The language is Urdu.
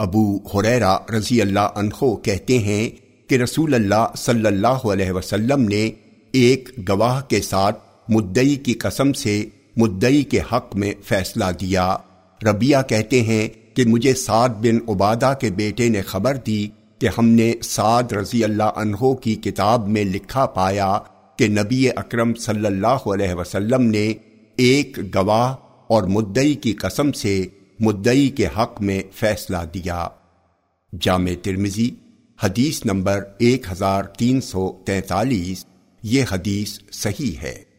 ابو حریرا رضی اللہ عنہ کہتے ہیں کہ رسول اللہ صلی اللہ علیہ وسلم نے ایک گواہ کے ساتھ مدئی کی قسم سے مدئی کے حق میں فیصلہ دیا۔ ربیہ کہتے ہیں کہ مجھے سعد بن عبادہ کے بیٹے نے خبر دی کہ ہم نے سعد رضی اللہ عنہ کی کتاب میں لکھا پایا کہ نبی اکرم صلی اللہ علیہ وسلم نے ایک گواہ اور مدئی کی قسم سے مدئی کے حق میں فیصلہ دیا۔ جامع ترمزی حدیث نمبر ایک ہزار تین سو تینتالیس، یہ حدیث صحیح ہے۔